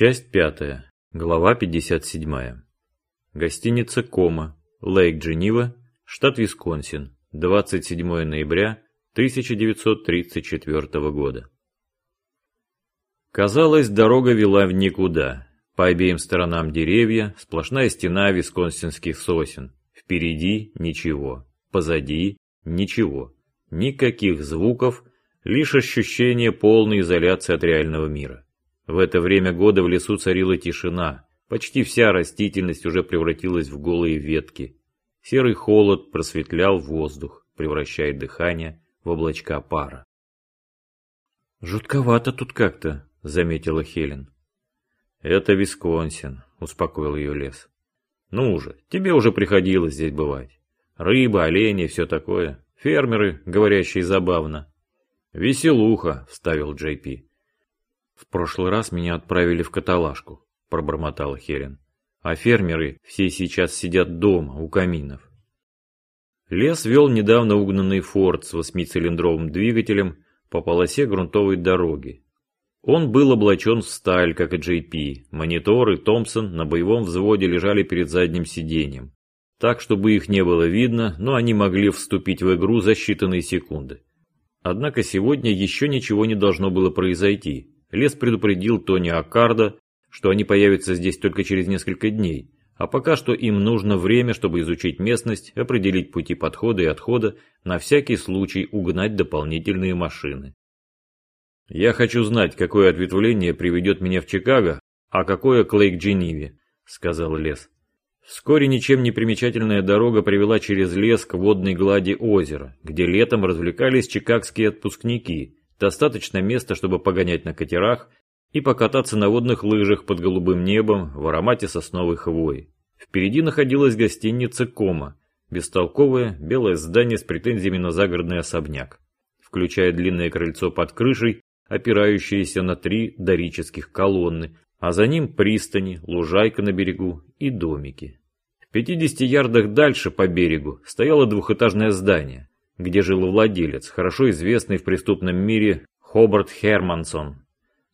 Часть пятая. Глава 57. Гостиница Кома. Лейк Дженива, штат Висконсин. 27 ноября 1934 года. Казалось, дорога вела в никуда. По обеим сторонам деревья, сплошная стена висконсинских сосен. Впереди ничего, позади ничего. Никаких звуков, лишь ощущение полной изоляции от реального мира. В это время года в лесу царила тишина. Почти вся растительность уже превратилась в голые ветки. Серый холод просветлял воздух, превращая дыхание в облачка пара. «Жутковато тут как-то», — заметила Хелен. «Это Висконсин», — успокоил ее лес. «Ну уже, тебе уже приходилось здесь бывать. Рыба, олени и все такое. Фермеры, говорящие забавно». «Веселуха», — вставил Джей Пи. «В прошлый раз меня отправили в каталажку», — пробормотала Хелен. «А фермеры все сейчас сидят дома, у каминов». Лес вел недавно угнанный форт с восьмицилиндровым двигателем по полосе грунтовой дороги, он был облачен в сталь, как и JP. Монитор и Томпсон на боевом взводе лежали перед задним сиденьем. Так, чтобы их не было видно, но они могли вступить в игру за считанные секунды. Однако сегодня еще ничего не должно было произойти. Лес предупредил Тони Аккарда, что они появятся здесь только через несколько дней, а пока что им нужно время, чтобы изучить местность, определить пути подхода и отхода, на всякий случай угнать дополнительные машины. Я хочу знать, какое ответвление приведет меня в Чикаго, а какое к Лейк-Джениве, сказал Лес. Вскоре ничем не примечательная дорога привела через лес к водной глади озера, где летом развлекались чикагские отпускники. Достаточно места, чтобы погонять на катерах и покататься на водных лыжах под голубым небом в аромате сосновой хвои. Впереди находилась гостиница Кома, бестолковое белое здание с претензиями на загородный особняк. Включая длинное крыльцо под крышей, опирающиеся на три дорических колонны, а за ним пристани, лужайка на берегу и домики. В 50 ярдах дальше по берегу стояло двухэтажное здание, где жил владелец, хорошо известный в преступном мире Хобарт Хермансон.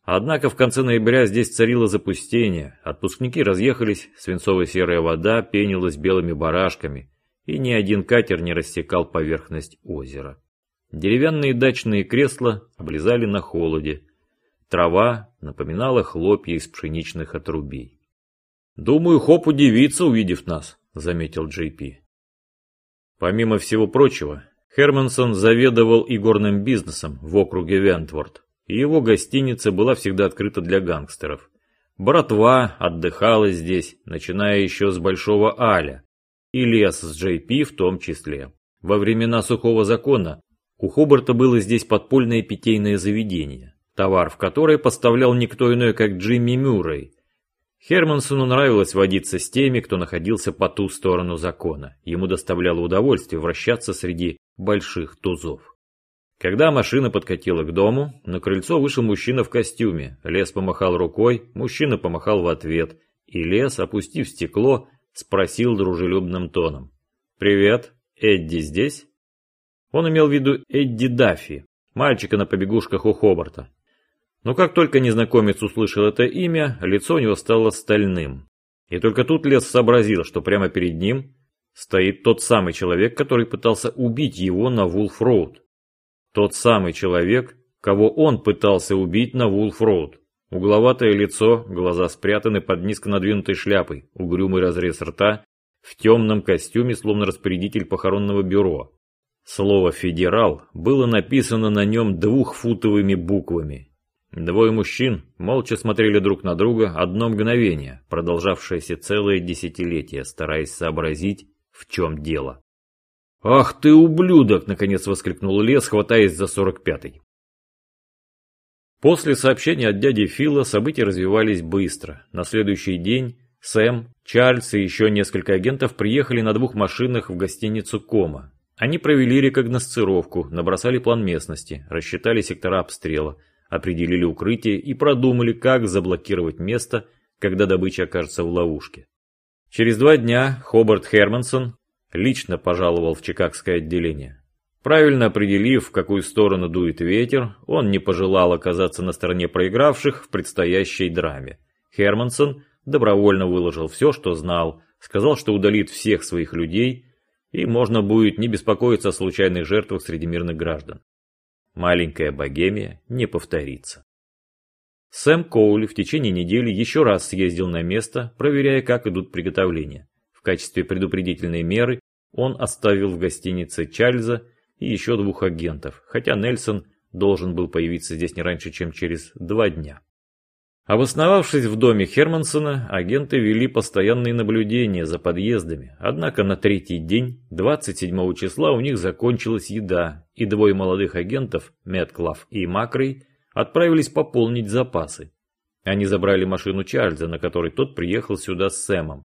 Однако в конце ноября здесь царило запустение, отпускники разъехались, свинцово-серая вода пенилась белыми барашками, и ни один катер не рассекал поверхность озера. Деревянные дачные кресла облизали на холоде. Трава напоминала хлопья из пшеничных отрубей. «Думаю, Хоп удивится, увидев нас», — заметил Джей Пи. Помимо всего прочего, Хермансон заведовал и горным бизнесом в округе Вентворд, и его гостиница была всегда открыта для гангстеров. Братва отдыхала здесь, начиная еще с Большого Аля, и лес с Джей Пи в том числе. Во времена сухого закона у Хобарта было здесь подпольное питейное заведение, товар в которое поставлял никто иной, как Джимми Мюррей. Хермансону нравилось водиться с теми, кто находился по ту сторону закона. Ему доставляло удовольствие вращаться среди больших тузов. Когда машина подкатила к дому, на крыльцо вышел мужчина в костюме. Лес помахал рукой, мужчина помахал в ответ, и Лес, опустив стекло, спросил дружелюбным тоном. «Привет, Эдди здесь?» Он имел в виду Эдди Даффи, мальчика на побегушках у Хобарта. Но как только незнакомец услышал это имя, лицо у него стало стальным. И только тут Лес сообразил, что прямо перед ним стоит тот самый человек, который пытался убить его на Вулф-Роуд. Тот самый человек, кого он пытался убить на Вулф-Роуд. Угловатое лицо, глаза спрятаны под низко надвинутой шляпой, угрюмый разрез рта, в темном костюме, словно распорядитель похоронного бюро. Слово «федерал» было написано на нем двухфутовыми буквами. Двое мужчин молча смотрели друг на друга одно мгновение, продолжавшееся целое десятилетие, стараясь сообразить, в чем дело. «Ах ты, ублюдок!» — наконец воскликнул Лес, хватаясь за сорок пятый. После сообщения от дяди Фила события развивались быстро. На следующий день Сэм, Чарльз и еще несколько агентов приехали на двух машинах в гостиницу Кома, они провели рекогносцировку, набросали план местности, рассчитали сектора обстрела, определили укрытие и продумали, как заблокировать место, когда добыча окажется в ловушке. Через два дня Хобарт Хермансон лично пожаловал в Чикагское отделение. Правильно определив, в какую сторону дует ветер, он не пожелал оказаться на стороне проигравших в предстоящей драме. Хермансон добровольно выложил все, что знал, сказал, что удалит всех своих людей, и можно будет не беспокоиться о случайных жертвах среди мирных граждан. Маленькая богемия не повторится. Сэм Коули в течение недели еще раз съездил на место, проверяя, как идут приготовления. В качестве предупредительной меры он оставил в гостинице Чарльза и еще двух агентов, хотя Нельсон должен был появиться здесь не раньше, чем через два дня. Обосновавшись в доме Хермансона, агенты вели постоянные наблюдения за подъездами, однако на третий день, 27 числа, у них закончилась еда, и двое молодых агентов, Метклав и Макрей, отправились пополнить запасы. Они забрали машину Чарльза, на которой тот приехал сюда с Сэмом.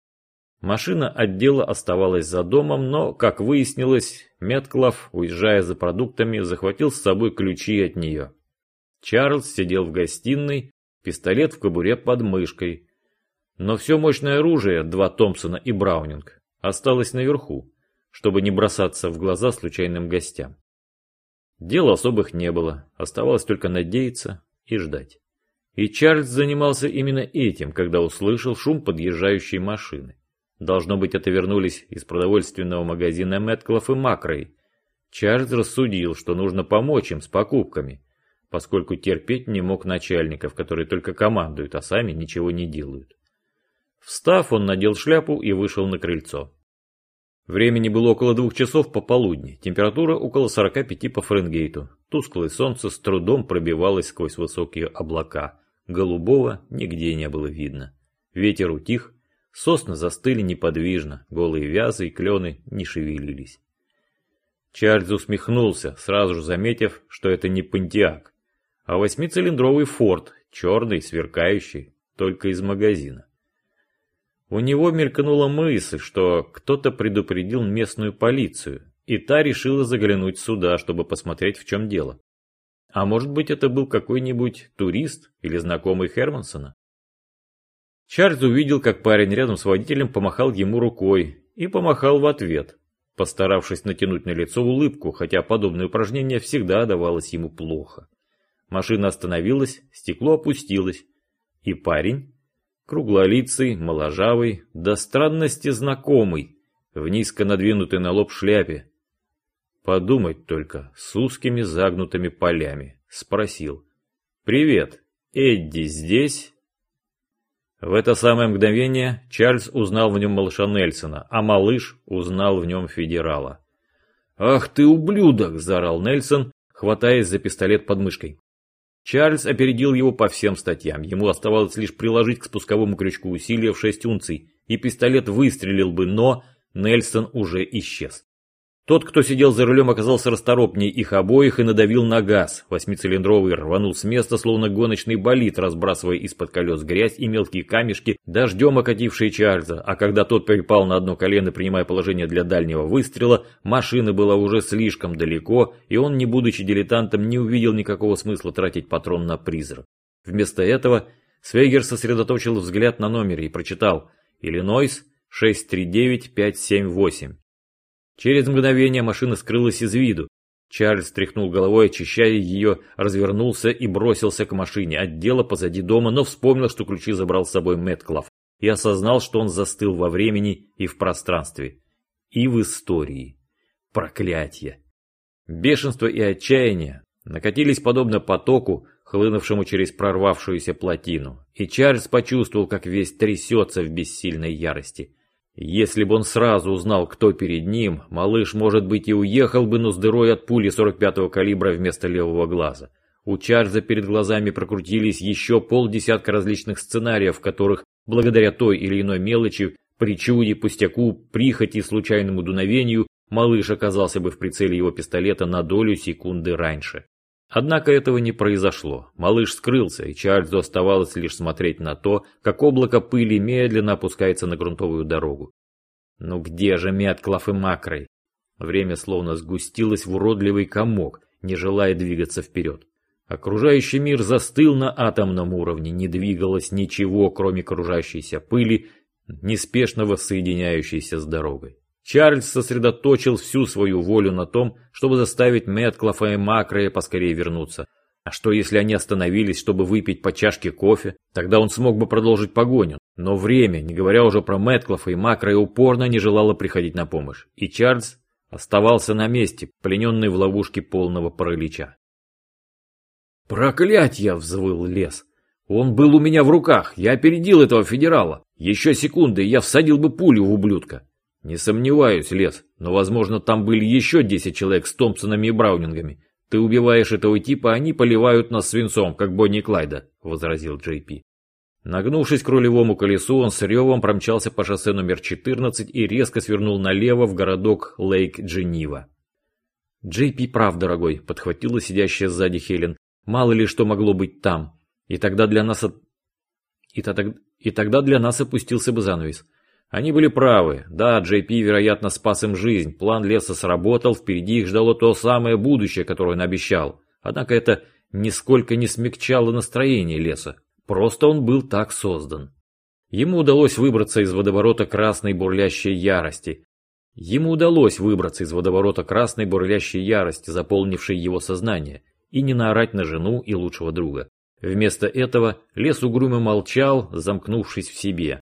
Машина отдела оставалась за домом, но, как выяснилось, Метклав, уезжая за продуктами, захватил с собой ключи от нее. Чарльз сидел в гостиной, пистолет в кобуре под мышкой. Но все мощное оружие, два Томпсона и Браунинг, осталось наверху, чтобы не бросаться в глаза случайным гостям. Дел особых не было, оставалось только надеяться и ждать. И Чарльз занимался именно этим, когда услышал шум подъезжающей машины. Должно быть, это вернулись из продовольственного магазина Мэтклов и Макрой. Чарльз рассудил, что нужно помочь им с покупками, поскольку терпеть не мог начальников, которые только командуют, а сами ничего не делают. Встав, он надел шляпу и вышел на крыльцо. Времени было около двух часов пополудни, температура около 45 по Фаренгейту. Тусклое солнце с трудом пробивалось сквозь высокие облака. Голубого нигде не было видно. Ветер утих, сосны застыли неподвижно, голые вязы и клены не шевелились. Чарльз усмехнулся, сразу же заметив, что это не Пантиак а восьмицилиндровый Форд, черный, сверкающий, только из магазина. У него мелькнула мысль, что кто-то предупредил местную полицию, и та решила заглянуть сюда, чтобы посмотреть, в чем дело. А может быть, это был какой-нибудь турист или знакомый Хермансона? Чарльз увидел, как парень рядом с водителем помахал ему рукой и помахал в ответ, постаравшись натянуть на лицо улыбку, хотя подобное упражнение всегда давалось ему плохо. Машина остановилась, стекло опустилось. И парень, круглолицый, моложавый, до странности знакомый, в низко надвинутой на лоб шляпе. Подумать только, с узкими загнутыми полями, спросил. «Привет, Эдди здесь?» В это самое мгновение Чарльз узнал в нем малыша Нельсона, а малыш узнал в нем федерала. «Ах ты ублюдок!» – заорал Нельсон, хватаясь за пистолет под мышкой. Чарльз опередил его по всем статьям. Ему оставалось лишь приложить к спусковому крючку усилия в 6 унций, и пистолет выстрелил бы, но Нельсон уже исчез. Тот, кто сидел за рулем, оказался расторопнее их обоих и надавил на газ. Восьмицилиндровый рванул с места, словно гоночный болид, разбрасывая из-под колес грязь и мелкие камешки, дождем окатившие Чарльза. А когда тот припал на одно колено, принимая положение для дальнего выстрела, машина была уже слишком далеко, и он, не будучи дилетантом, не увидел никакого смысла тратить патрон на призрак. Вместо этого Свейгер сосредоточил взгляд на номере и прочитал «Иллинойс 639578». Через мгновение машина скрылась из виду. Чарльз тряхнул головой, очищая ее, развернулся и бросился к машине. Отдела позади дома, но вспомнил, что ключи забрал с собой Мэтклав. И осознал, что он застыл во времени и в пространстве. И в истории. Проклятье. Бешенство и отчаяние накатились подобно потоку, хлынувшему через прорвавшуюся плотину. И Чарльз почувствовал, как весь трясется в бессильной ярости. Если бы он сразу узнал, кто перед ним, малыш, может быть, и уехал бы, но с дырой от пули 45-го калибра вместо левого глаза. У Чарльза перед глазами прокрутились еще полдесятка различных сценариев, в которых, благодаря той или иной мелочи, причуде, пустяку, прихоти, случайному дуновению, малыш оказался бы в прицеле его пистолета на долю секунды раньше. Однако этого не произошло. Малыш скрылся, и Чарльзу оставалось лишь смотреть на то, как облако пыли медленно опускается на грунтовую дорогу. Ну где же Мятлов и Макрой? Время словно сгустилось в уродливый комок, не желая двигаться вперед. Окружающий мир застыл на атомном уровне, не двигалось ничего, кроме кружащейся пыли, неспешно воссоединяющейся с дорогой. Чарльз сосредоточил всю свою волю на том, чтобы заставить Мэтклафа и Макрея поскорее вернуться. А что если они остановились, чтобы выпить по чашке кофе? Тогда он смог бы продолжить погоню. Но время, не говоря уже про Мэтклофа и Макро, упорно не желало приходить на помощь. И Чарльз оставался на месте, плененный в ловушке полного паралича. «Проклятье!» — взвыл лес. «Он был у меня в руках, я опередил этого федерала. Еще секунды, и я всадил бы пулю в ублюдка». «Не сомневаюсь, лес, но, возможно, там были еще десять человек с Томпсонами и Браунингами. «Ты убиваешь этого типа, они поливают нас свинцом, как Бонни Клайда», — возразил Джей Пи. Нагнувшись к рулевому колесу, он с ревом промчался по шоссе номер 14 и резко свернул налево в городок Лейк-Дженива. «Джей Пи прав, дорогой», — подхватила сидящая сзади Хелен. «Мало ли что могло быть там. И тогда для нас... И, то... и тогда для нас опустился бы занавес. Они были правы. Да, Джей вероятно, спас им жизнь. План леса сработал, впереди их ждало то самое будущее, которое он обещал. Однако это нисколько не смягчало настроение леса. Просто он был так создан. Ему удалось выбраться из водоворота красной бурлящей ярости. Ему удалось выбраться из водоворота красной бурлящей ярости, заполнившей его сознание, и не наорать на жену и лучшего друга. Вместо этого лес угрюмо молчал, замкнувшись в себе.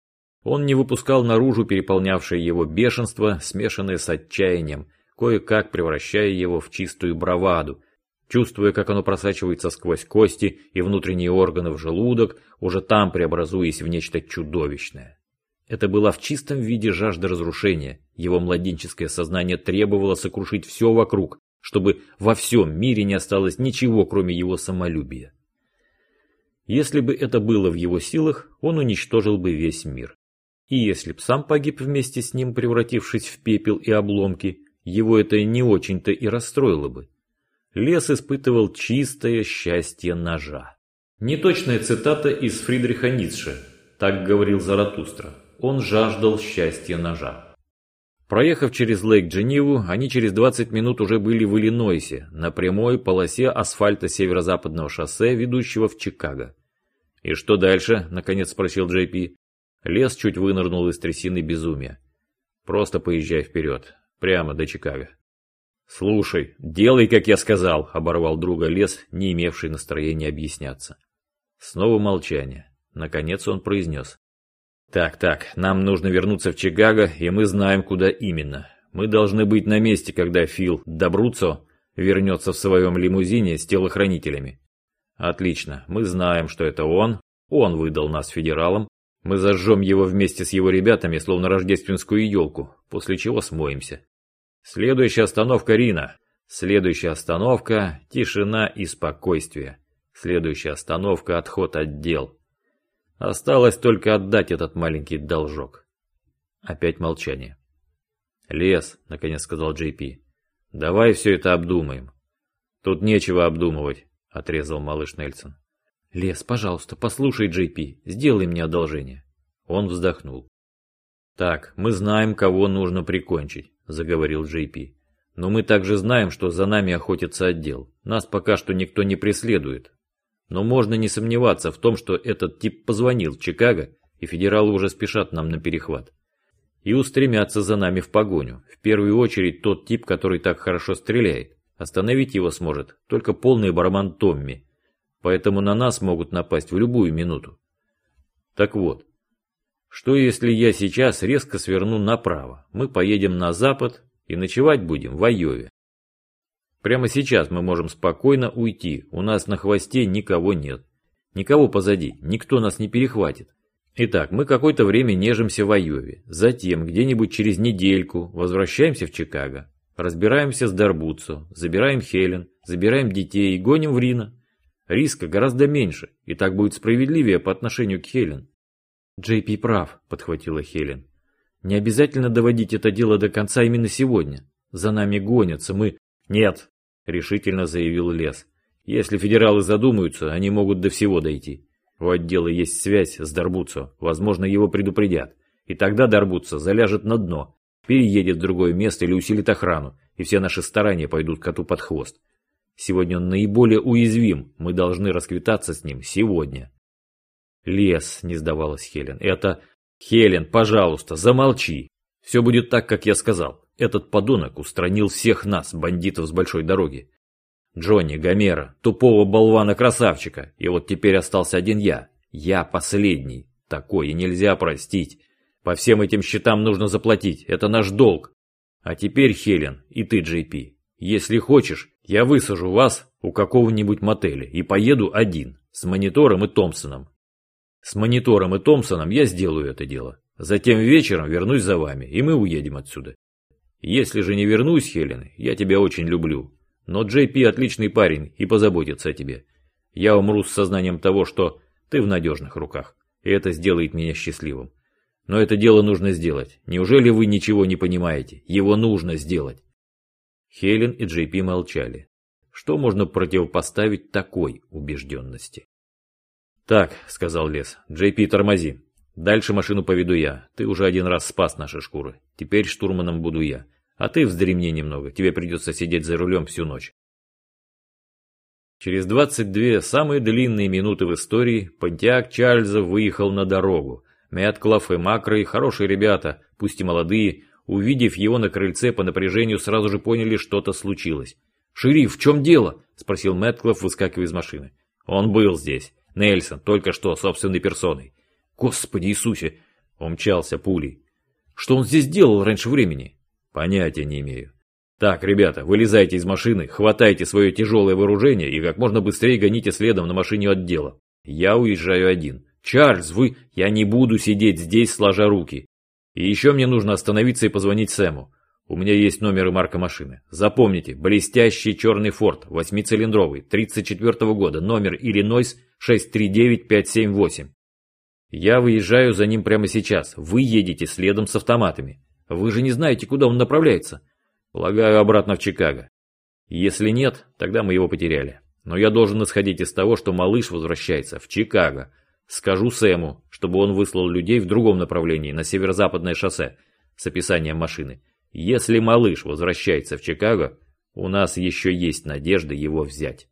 Он не выпускал наружу переполнявшее его бешенство, смешанное с отчаянием, кое-как превращая его в чистую браваду, чувствуя, как оно просачивается сквозь кости и внутренние органы в желудок, уже там преобразуясь в нечто чудовищное. Это была в чистом виде жажда разрушения, его младенческое сознание требовало сокрушить все вокруг, чтобы во всем мире не осталось ничего, кроме его самолюбия. Если бы это было в его силах, он уничтожил бы весь мир. И если б сам погиб вместе с ним, превратившись в пепел и обломки, его это не очень-то и расстроило бы. Лес испытывал чистое счастье ножа. Неточная цитата из Фридриха Ницше. Так говорил Заратустра. Он жаждал счастья ножа. Проехав через Лейк-Джениву, они через 20 минут уже были в Иллинойсе, на прямой полосе асфальта северо-западного шоссе, ведущего в Чикаго. «И что дальше?» – наконец спросил Джей Пи. Лес чуть вынырнул из трясины безумия. Просто поезжай вперед, прямо до Чикаго. «Слушай, делай, как я сказал», — оборвал друга лес, не имевший настроения объясняться. Снова молчание. Наконец он произнес. «Так, так, нам нужно вернуться в Чикаго, и мы знаем, куда именно. Мы должны быть на месте, когда Фил Добруцо вернется в своем лимузине с телохранителями. Отлично, мы знаем, что это он, он выдал нас федералам, мы зажжем его вместе с его ребятами, словно рождественскую елку, после чего смоемся. Следующая остановка Рина. Следующая остановка – тишина и спокойствие. Следующая остановка – отход от дел. Осталось только отдать этот маленький должок. Опять молчание. «Лес», — наконец сказал Джей Пи. «Давай все это обдумаем». «Тут нечего обдумывать», — отрезал малыш Нельсон. «Лес, пожалуйста, послушай, Джей Пи, сделай мне одолжение». Он вздохнул. «Так, мы знаем, кого нужно прикончить», — заговорил Джей Пи. «Но мы также знаем, что за нами охотится отдел. Нас пока что никто не преследует. Но можно не сомневаться в том, что этот тип позвонил в Чикаго, и федералы уже спешат нам на перехват. И устремятся за нами в погоню. В первую очередь тот тип, который так хорошо стреляет. Остановить его сможет только полный барабан Томми, поэтому на нас могут напасть в любую минуту. Так вот, что если я сейчас резко сверну направо? Мы поедем на запад и ночевать будем в Айове. Прямо сейчас мы можем спокойно уйти, у нас на хвосте никого нет. Никого позади, никто нас не перехватит. Итак, мы какое-то время нежимся в Айове, затем где-нибудь через недельку возвращаемся в Чикаго, разбираемся с Дарбуцо, забираем Хелен, забираем детей и гоним в Рино. Риска гораздо меньше, и так будет справедливее по отношению к Хелен. Джей прав, подхватила Хелен. Не обязательно доводить это дело до конца именно сегодня. За нами гонятся, мы... Нет, решительно заявил Лес. Если федералы задумаются, они могут до всего дойти. У отдела есть связь с Дарбуцо, возможно, его предупредят. И тогда Дарбуцо заляжет на дно, переедет в другое место или усилит охрану, и все наши старания пойдут коту под хвост. Сегодня он наиболее уязвим, мы должны расквитаться с ним сегодня. Лес, не сдавалась Хелен, это... Хелен, пожалуйста, замолчи. Все будет так, как я сказал. Этот подонок устранил всех нас, бандитов с большой дороги. Джонни, Гомера, тупого болвана-красавчика. И вот теперь остался один я. Я последний. Такое нельзя простить. По всем этим счетам нужно заплатить. Это наш долг. А теперь, Хелен, и ты, Джей Пи. Если хочешь, я высажу вас у какого-нибудь мотеля и поеду один, с монитором и Томпсоном. С монитором и Томпсоном я сделаю это дело. Затем вечером вернусь за вами, и мы уедем отсюда. Если же не вернусь, Хелен, я тебя очень люблю. Но Джей Пи отличный парень и позаботится о тебе. Я умру с сознанием того, что ты в надежных руках, и это сделает меня счастливым. Но это дело нужно сделать. Неужели вы ничего не понимаете? Его нужно сделать. Хелен и Джей Пи молчали. Что можно противопоставить такой убежденности? «Так», — сказал Лес, — «Джей Пи, тормози. Дальше машину поведу я. Ты уже один раз спас наши шкуры. Теперь штурманом буду я. А ты вздремни немного. Тебе придется сидеть за рулем всю ночь». Через 22 самые длинные минуты в истории Понтиак Чарльза выехал на дорогу. Мэтклав и Макрой, хорошие ребята, пусть и молодые, увидев его на крыльце по напряжению, сразу же поняли, что-то случилось. «Шериф, в чем дело?» – спросил Мэтклав, выскакивая из машины. «Он был здесь. Нельсон, только что, собственной персоной». «Господи Иисусе!» – умчался пулей. «Что он здесь делал раньше времени?» «Понятия не имею». «Так, ребята, вылезайте из машины, хватайте свое тяжелое вооружение и как можно быстрее гоните следом на машине отдела. Я уезжаю один. Чарльз, вы... Я не буду сидеть здесь, сложа руки. И еще мне нужно остановиться и позвонить Сэму. У меня есть номер и марка машины. Запомните, блестящий черный Форд, восьмицилиндровый, 34 -го года, номер Иллинойс 639578. Я выезжаю за ним прямо сейчас. Вы едете следом с автоматами. Вы же не знаете, куда он направляется. Полагаю, обратно в Чикаго. Если нет, тогда мы его потеряли. Но я должен исходить из того, что малыш возвращается в Чикаго. Скажу Сэму, чтобы он выслал людей в другом направлении, на северо-западное шоссе, с описанием машины. Если малыш возвращается в Чикаго, у нас еще есть надежда его взять.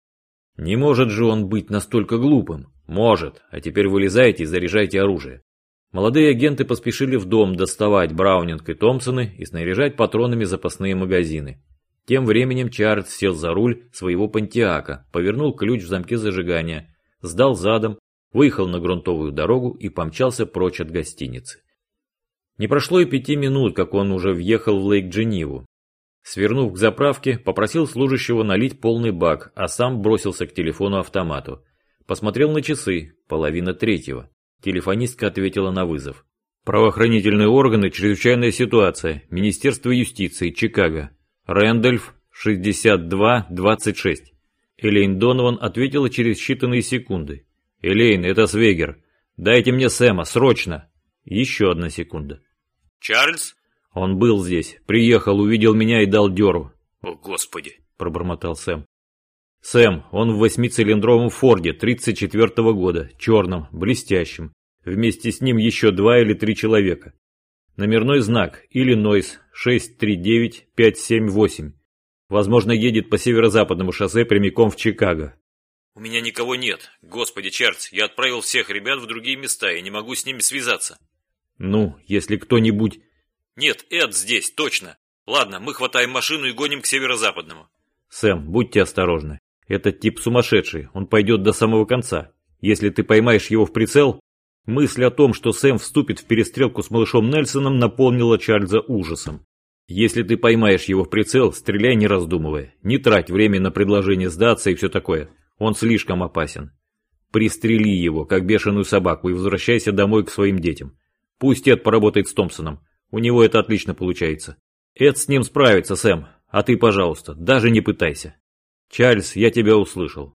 Не может же он быть настолько глупым. Может, а теперь вылезайте и заряжайте оружие. Молодые агенты поспешили в дом доставать Браунинг и Томпсоны и снаряжать патронами запасные магазины. Тем временем Чарльз сел за руль своего Пантиака, повернул ключ в замке зажигания, сдал задом, выехал на грунтовую дорогу и помчался прочь от гостиницы. Не прошло и пяти минут, как он уже въехал в Лейк-Джениву. Свернув к заправке, попросил служащего налить полный бак, а сам бросился к телефону-автомату. Посмотрел на часы, половина третьего. Телефонистка ответила на вызов. Правоохранительные органы, чрезвычайная ситуация, Министерство юстиции, Чикаго. Рэндольф, 6226. Элейн Донован ответила через считанные секунды. Элейн, это Свегер. Дайте мне Сэма, срочно. Еще одна секунда. Чарльз? Он был здесь, приехал, увидел меня и дал дёру. О, Господи, пробормотал Сэм. Сэм, он в восьмицилиндровом Форде 34-го года, черном, блестящем. Вместе с ним еще два или три человека. Номерной знак Иллинойс 639578. Возможно, едет по северо-западному шоссе прямиком в Чикаго. У меня никого нет. Господи, Чарльз, я отправил всех ребят в другие места и не могу с ними связаться. Ну, если кто-нибудь... Нет, Эд здесь, точно. Ладно, мы хватаем машину и гоним к северо-западному. Сэм, будьте осторожны. Этот тип сумасшедший, он пойдет до самого конца. Если ты поймаешь его в прицел... Мысль о том, что Сэм вступит в перестрелку с малышом Нельсоном, наполнила Чарльза ужасом. Если ты поймаешь его в прицел, стреляй не раздумывая. Не трать время на предложение сдаться и все такое. Он слишком опасен. Пристрели его, как бешеную собаку, и возвращайся домой к своим детям. Пусть Эд поработает с Томпсоном. У него это отлично получается. Эд с ним справится, Сэм. А ты, пожалуйста, даже не пытайся. Чарльз, я тебя услышал.